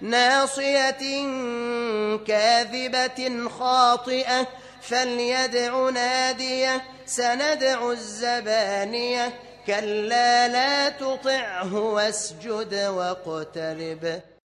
ناصية كاذبة خاطئة. فليدع نادية سندع الزبانية. كلا لا تطعه واسجد واقترب.